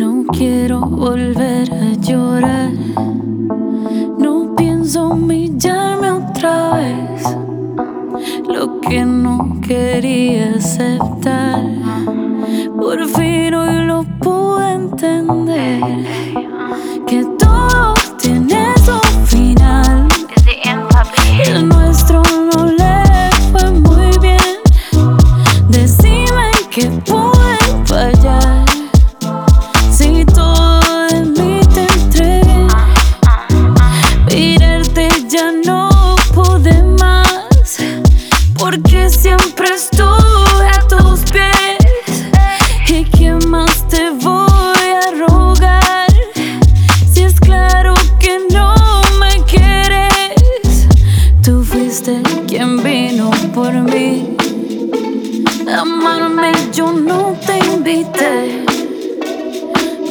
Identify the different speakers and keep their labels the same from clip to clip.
Speaker 1: No quiero volver a llorar. No pienso humillarme otra vez. Lo que no quería aceptar. Siempre estuve a tus pies. ¿Y qué más te voy a rogar? Si es claro que no me quieres, tú fuiste quien vino por mí. Amarme yo no te invité.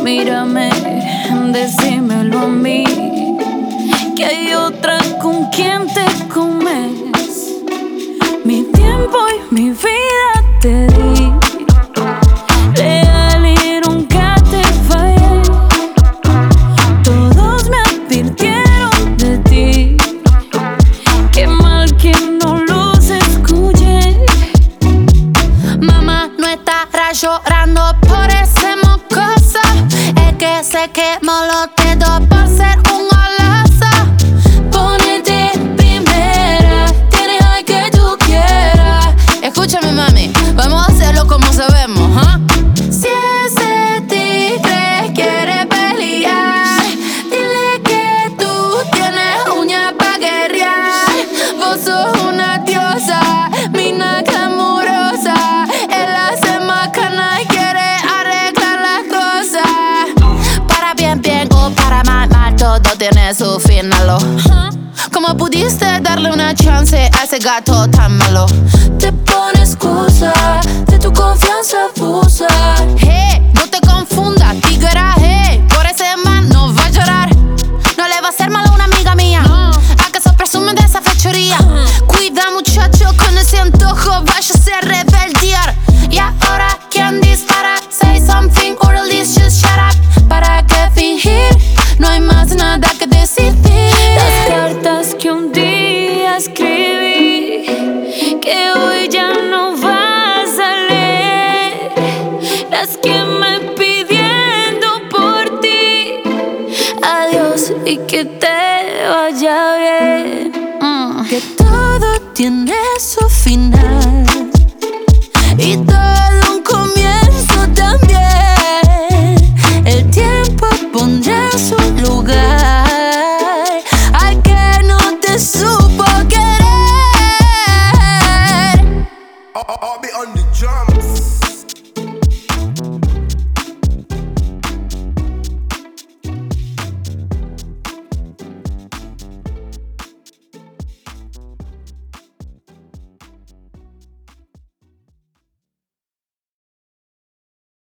Speaker 1: Mírame, decímelo a mí. Que hay otra con quien te comes. Que
Speaker 2: se su final. oh. ¿Cómo pudiste darle una chance a ese gato tan malo? Te pones excusa, nada que.
Speaker 1: Las cartas que un día escribí, que hoy ya no vas a leer. Las que me pidiendo por ti. Adiós y que te vaya bien.
Speaker 2: Mm. Que todo tiene su final